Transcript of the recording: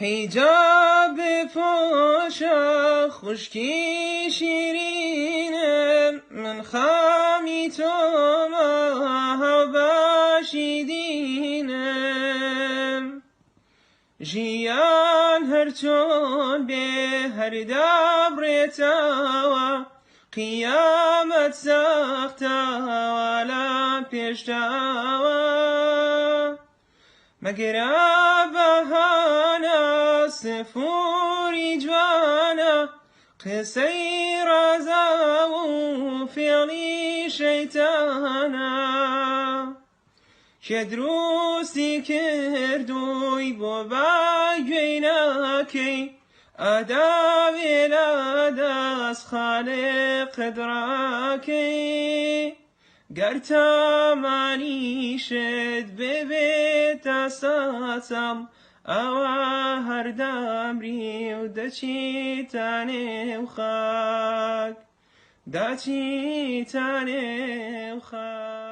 حجاب پوشا خشکی شیرینم من خامی تو ما باشیدینم ژیان هەرچۆن بێ هەردا بڕێتەوە قیامەت سەختەوە لە پێشتاوە مەگرا بەهانە سفوری جوانە قسەی ڕازا و فێڵی شەیتانە کێ دروستی کردووی بۆ باگوێی ناکەی ئەداوێ لە دەست خالق دڕاکەی گەر تامانیشت ببێتە ساسەڵ ئەوە هەردامری و دەچیتانێ و خاک داچیتانێ و خاک.